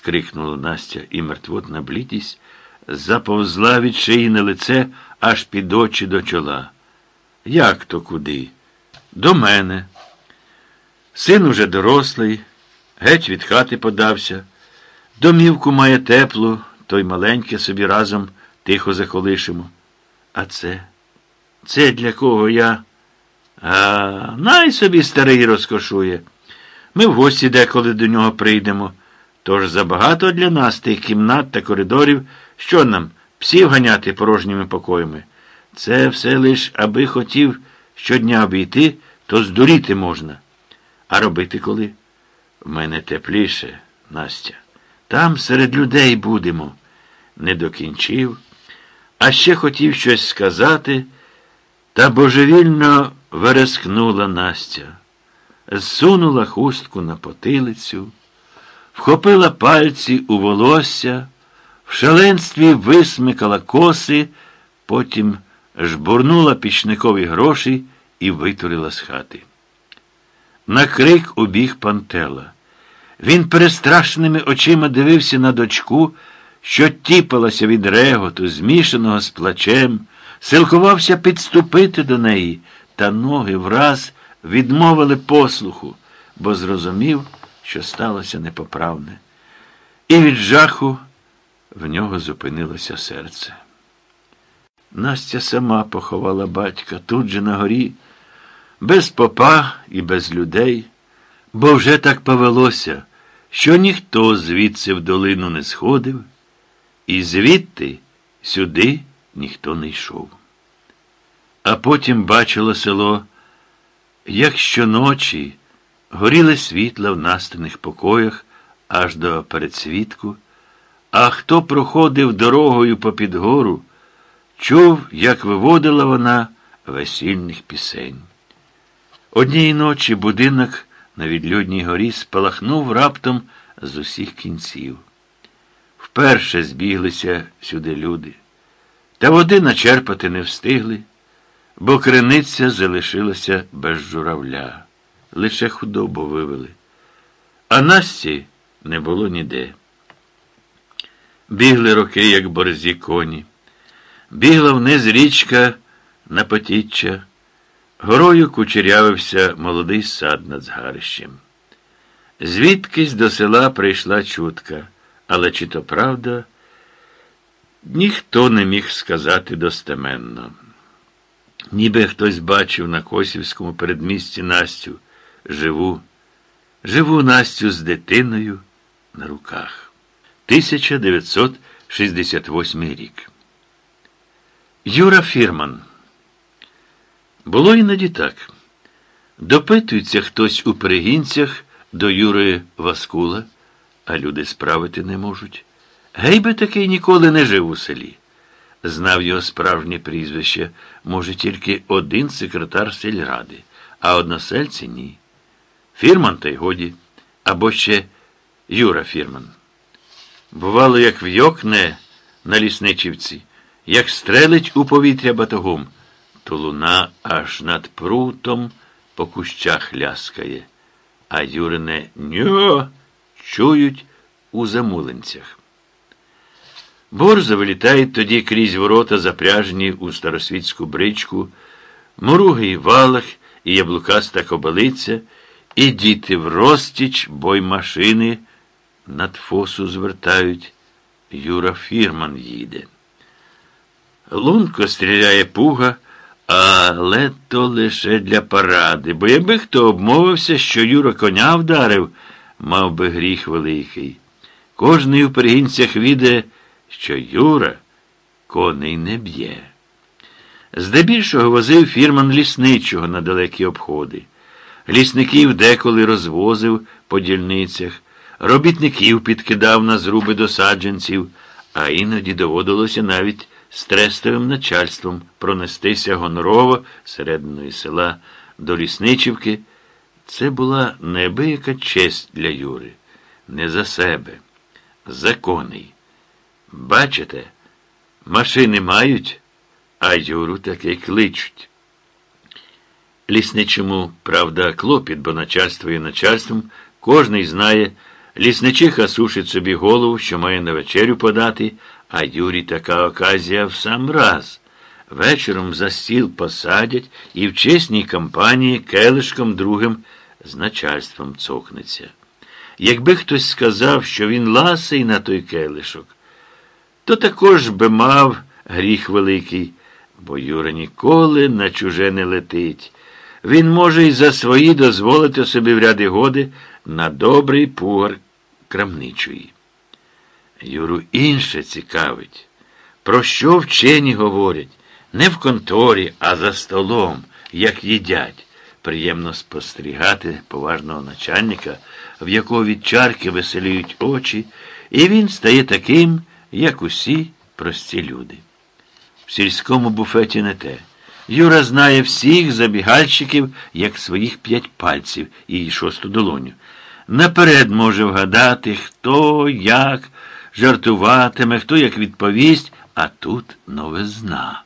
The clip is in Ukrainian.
скрикнула Настя, і мертвотна блідість заповзла від шиї на лице аж під очі до чола. Як то куди? До мене. Син уже дорослий, геть від хати подався. Домівку має теплу, то й маленьке собі разом тихо заколишимо. А це? Це для кого я? А най собі старий розкошує. Ми в гості деколи до нього прийдемо. Тож забагато для нас тих кімнат та коридорів, що нам псів ганяти порожніми покоями. Це все лиш, аби хотів щодня обійти, то здуріти можна. А робити коли? В мене тепліше, Настя. Там серед людей будемо. Не докінчив, а ще хотів щось сказати, та божевільно верескнула Настя, зсунула хустку на потилицю, вхопила пальці у волосся, в шаленстві висмикала коси, потім жбурнула пічникові гроші і витурила з хати. На крик убіг Пантела. Він перестрашеними очима дивився на дочку, що тіпалася від реготу, змішаного з плачем, силкувався підступити до неї, та ноги враз відмовили послуху, бо зрозумів, що сталося непоправне. І від жаху в нього зупинилося серце. Настя сама поховала батька тут же на горі, без попа і без людей, бо вже так повелося, що ніхто звідси в долину не сходив, і звідти сюди ніхто не йшов. А потім бачило село, як щоночі горіли світла в настаних покоях аж до передсвітку, а хто проходив дорогою попід гору, чув, як виводила вона весільних пісень. Однієї ночі будинок на відлюдній горі спалахнув раптом з усіх кінців. Вперше збіглися сюди люди, та води начерпати не встигли, бо криниця залишилася без журавля, лише худобу вивели. А Насті не було ніде. Бігли роки, як борзі коні, бігла вниз річка на потіччя. Горою кучерявився молодий сад над згарищем. Звідкись до села прийшла чутка, але чи то правда, ніхто не міг сказати достеменно. Ніби хтось бачив на Косівському передмісті Настю живу, живу Настю з дитиною на руках. 1968 рік. Юра Фірман було іноді так. Допитується хтось у перегінцях до Юри Васкула, а люди справити не можуть. Гей би такий ніколи не жив у селі. Знав його справжнє прізвище, може, тільки один секретар сільради, а односельці ні. Фірман та й годі, або ще Юра Фірман. Бувало, як вйокне на лісничівці, як стрелить у повітря батогом то луна аж над прутом по кущах ляскає, а Юрине ньо чують у замулинцях. Борза вилітають тоді крізь ворота, запряжені у старосвітську бричку, моругий валах і яблукаста кобилиця, і діти в розтіч боймашини над фосу звертають. Юра Фірман їде. Лунко стріляє пуга. Але то лише для паради, бо якби хто обмовився, що Юра коня вдарив, мав би гріх великий. Кожний у перегінцях віде, що Юра коней не б'є. Здебільшого возив фірман лісничого на далекі обходи. Лісників деколи розвозив по дільницях, робітників підкидав на зруби до саджанців, а іноді доводилося навіть з начальством пронестися гонорово серединої села до Лісничівки. Це була неабияка честь для Юри. Не за себе. Законний. Бачите, машини мають, а Юру таки кличуть. Лісничому, правда, клопіт, бо начальство є начальством, кожний знає, Лісничиха сушить собі голову, що має на вечерю подати, а Юрій така оказія в сам раз. Вечором за стіл посадять і в чесній компанії келишком другим з начальством цокнеться. Якби хтось сказав, що він ласий на той келишок, то також би мав гріх великий, бо Юра ніколи на чуже не летить. Він може і за свої дозволити собі в ряди годи на добрий пугар крамничої. Юру інше цікавить, про що вчені говорять, не в конторі, а за столом, як їдять. Приємно спостерігати поважного начальника, в якого від чарки веселіють очі, і він стає таким, як усі прості люди. В сільському буфеті не те. Юра знає всіх забігальщиків, як своїх п'ять пальців і шосту долоню. Наперед може вгадати, хто як жартуватиме, хто як відповість, а тут новизна.